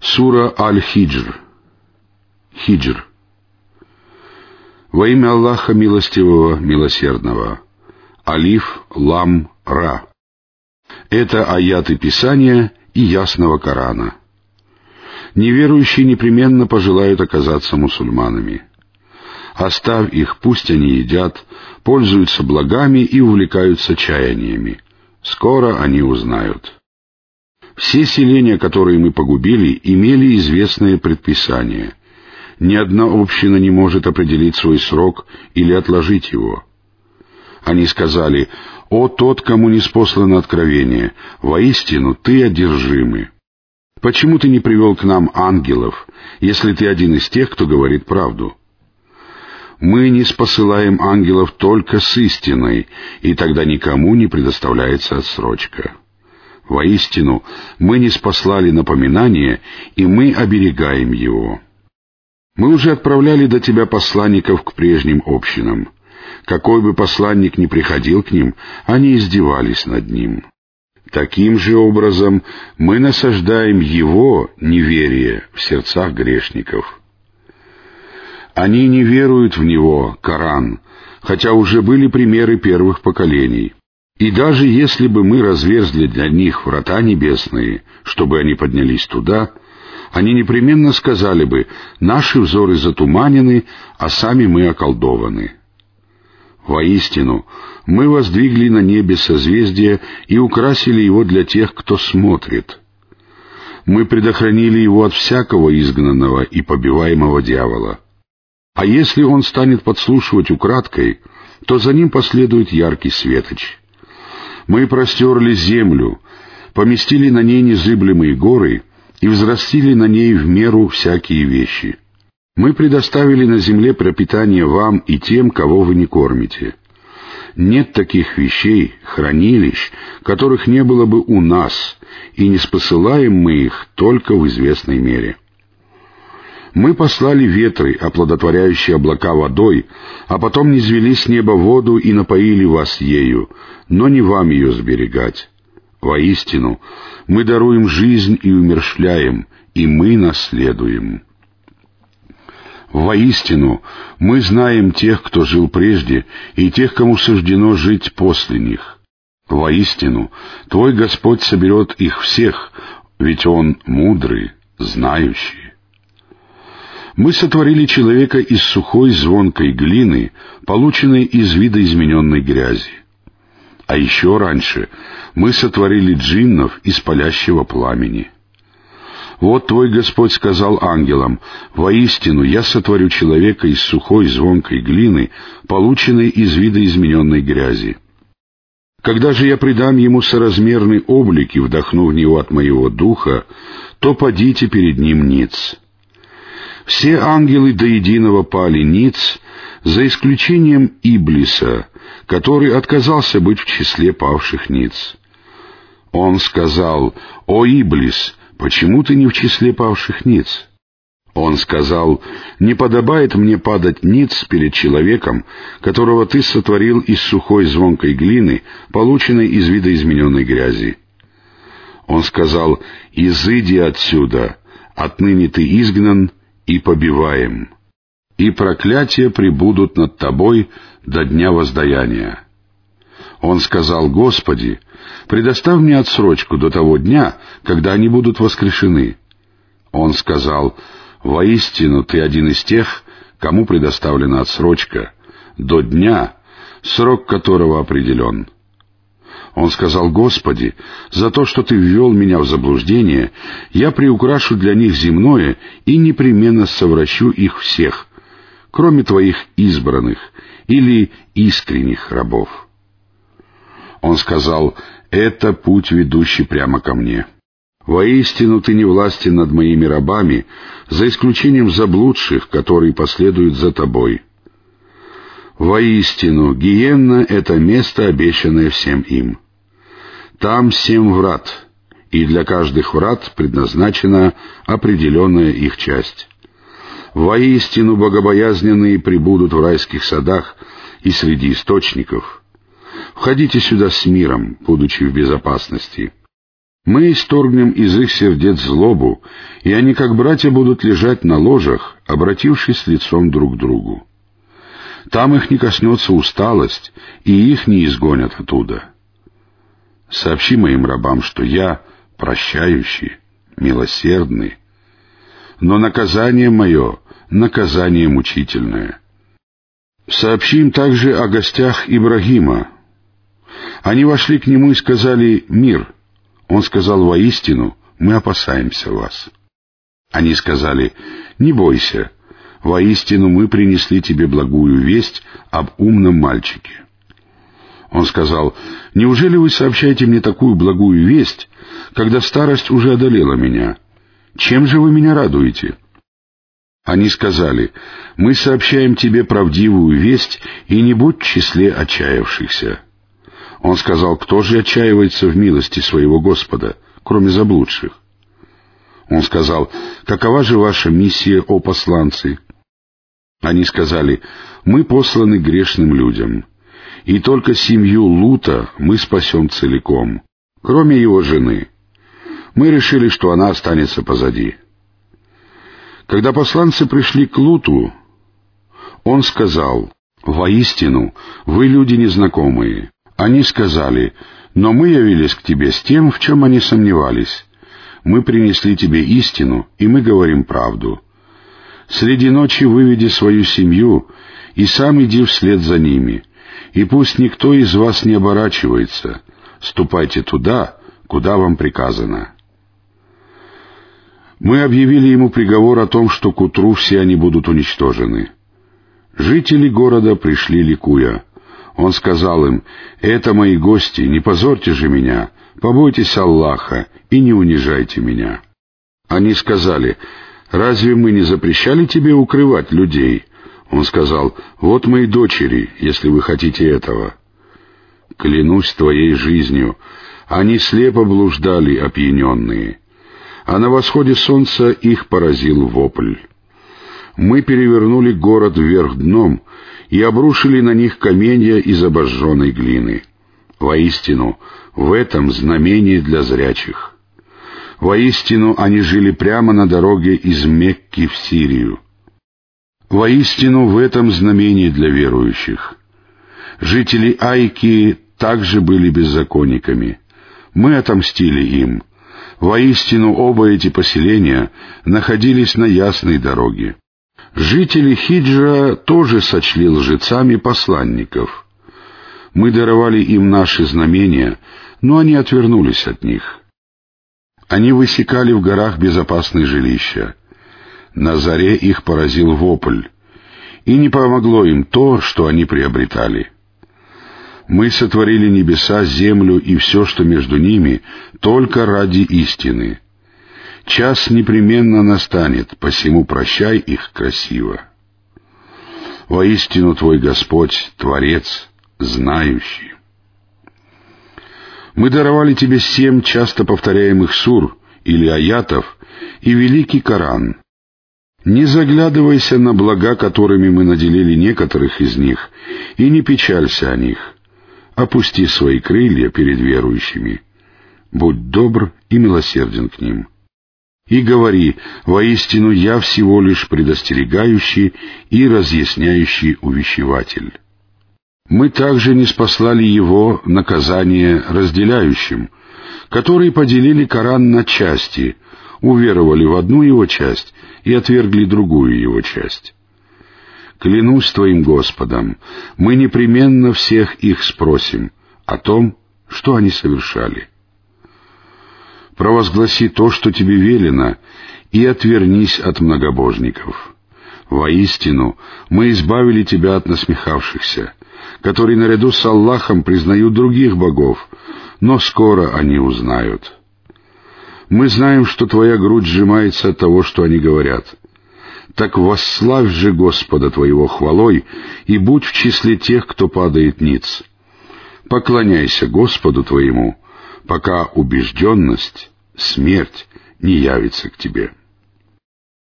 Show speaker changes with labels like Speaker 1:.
Speaker 1: Сура Аль-Хиджр. Хиджр. Во имя Аллаха Милостивого, Милосердного. Алиф, Лам, Ра. Это аяты Писания и ясного Корана. Неверующие непременно пожелают оказаться мусульманами. Оставь их, пусть они едят, пользуются благами и увлекаются чаяниями. Скоро они узнают. Все селения, которые мы погубили, имели известные предписания. Ни одна община не может определить свой срок или отложить его. Они сказали, «О тот, кому не спослано откровение, воистину ты одержимый. Почему ты не привел к нам ангелов, если ты один из тех, кто говорит правду?» Мы не спосылаем ангелов только с истиной, и тогда никому не предоставляется отсрочка. Воистину, мы не спаслали напоминание, и мы оберегаем его. Мы уже отправляли до тебя посланников к прежним общинам. Какой бы посланник ни приходил к ним, они издевались над ним. Таким же образом мы насаждаем его неверие в сердцах грешников. Они не веруют в него, Коран, хотя уже были примеры первых поколений. И даже если бы мы разверзли для них врата небесные, чтобы они поднялись туда, они непременно сказали бы, наши взоры затуманены, а сами мы околдованы. Воистину, мы воздвигли на небе созвездие и украсили его для тех, кто смотрит. Мы предохранили его от всякого изгнанного и побиваемого дьявола. А если он станет подслушивать украдкой, то за ним последует яркий светоч. Мы простерли землю, поместили на ней незыблемые горы и взрастили на ней в меру всякие вещи. Мы предоставили на земле пропитание вам и тем, кого вы не кормите. Нет таких вещей, хранилищ, которых не было бы у нас, и не спосылаем мы их только в известной мере. Мы послали ветры, оплодотворяющие облака водой, а потом низвели с неба воду и напоили вас ею, но не вам ее сберегать. Воистину, мы даруем жизнь и умершляем, и мы наследуем. Воистину, мы знаем тех, кто жил прежде, и тех, кому суждено жить после них. Воистину, Твой Господь соберет их всех, ведь Он мудрый, знающий. Мы сотворили человека из сухой звонкой глины, полученной из видоизмененной грязи. А еще раньше мы сотворили джиннов из палящего пламени. Вот твой Господь сказал ангелам, «Воистину я сотворю человека из сухой звонкой глины, полученной из видоизмененной грязи». Когда же я придам ему соразмерный облик и вдохну в него от моего духа, то подите перед ним ниц. Все ангелы до единого пали ниц, за исключением Иблиса, который отказался быть в числе павших ниц. Он сказал, «О, Иблис, почему ты не в числе павших ниц?» Он сказал, «Не подобает мне падать ниц перед человеком, которого ты сотворил из сухой звонкой глины, полученной из видоизмененной грязи». Он сказал, «Изыди отсюда, отныне ты изгнан, и побиваем, и проклятия прибудут над тобой до дня воздаяния. Он сказал, Господи, предоставь мне отсрочку до того дня, когда они будут воскрешены. Он сказал, воистину ты один из тех, кому предоставлена отсрочка, до дня, срок которого определен. Он сказал, «Господи, за то, что Ты ввел меня в заблуждение, я приукрашу для них земное и непременно совращу их всех, кроме Твоих избранных или искренних рабов». Он сказал, «Это путь, ведущий прямо ко мне». Воистину ты не властен над моими рабами, за исключением заблудших, которые последуют за тобой. Воистину, гиенна — это место, обещанное всем им. Там семь врат, и для каждых врат предназначена определенная их часть. Воистину богобоязненные прибудут в райских садах и среди источников. Входите сюда с миром, будучи в безопасности. Мы исторгнем из их сердец злобу, и они, как братья, будут лежать на ложах, обратившись лицом друг к другу. Там их не коснется усталость, и их не изгонят оттуда. Сообщи моим рабам, что я прощающий, милосердный, но наказание мое — наказание мучительное. Сообщи им также о гостях Ибрагима. Они вошли к нему и сказали «Мир». Он сказал «Воистину, мы опасаемся вас». Они сказали «Не бойся, воистину мы принесли тебе благую весть об умном мальчике». Он сказал, «Неужели вы сообщаете мне такую благую весть, когда старость уже одолела меня? Чем же вы меня радуете?» Они сказали, «Мы сообщаем тебе правдивую весть, и не будь в числе отчаявшихся». Он сказал, «Кто же отчаивается в милости своего Господа, кроме заблудших?» Он сказал, «Какова же ваша миссия, о посланцы?» Они сказали, «Мы посланы грешным людям, и только семью Лута мы спасем целиком, кроме его жены. Мы решили, что она останется позади». Когда посланцы пришли к Луту, он сказал, «Воистину, вы люди незнакомые». Они сказали, «Но мы явились к тебе с тем, в чем они сомневались. Мы принесли тебе истину, и мы говорим правду. Среди ночи выведи свою семью, и сам иди вслед за ними, и пусть никто из вас не оборачивается. Ступайте туда, куда вам приказано». Мы объявили ему приговор о том, что к утру все они будут уничтожены. Жители города пришли ликуя. Он сказал им, «Это мои гости, не позорьте же меня, побойтесь Аллаха и не унижайте меня». Они сказали, «Разве мы не запрещали тебе укрывать людей?» Он сказал, «Вот мои дочери, если вы хотите этого». Клянусь твоей жизнью, они слепо блуждали, опьяненные а на восходе солнца их поразил вопль. Мы перевернули город вверх дном и обрушили на них каменья из обожженной глины. Воистину, в этом знамение для зрячих. Воистину, они жили прямо на дороге из Мекки в Сирию. Воистину, в этом знамение для верующих. Жители Айки также были беззаконниками. Мы отомстили им — Воистину оба эти поселения находились на ясной дороге. Жители Хиджа тоже сочли лжецами посланников. Мы даровали им наши знамения, но они отвернулись от них. Они высекали в горах безопасные жилища. На заре их поразил вопль, и не помогло им то, что они приобретали. Мы сотворили небеса, землю и все, что между ними, только ради истины. Час непременно настанет, посему прощай их красиво. Воистину Твой Господь, Творец, знающий. Мы даровали Тебе семь часто повторяемых сур или аятов и великий Коран. Не заглядывайся на блага, которыми мы наделили некоторых из них, и не печалься о них — опусти свои крылья перед верующими, будь добр и милосерден к ним. И говори, воистину я всего лишь предостерегающий и разъясняющий увещеватель. Мы также не спаслали его наказание разделяющим, которые поделили Коран на части, уверовали в одну его часть и отвергли другую его часть. Клянусь Твоим Господом, мы непременно всех их спросим о том, что они совершали. Провозгласи то, что тебе велено, и отвернись от многобожников. Воистину, мы избавили тебя от насмехавшихся, которые наряду с Аллахом признают других богов, но скоро они узнают. Мы знаем, что твоя грудь сжимается от того, что они говорят — так восславь же Господа твоего хвалой и будь в числе тех, кто падает ниц. Поклоняйся Господу твоему, пока убежденность, смерть не явится к тебе».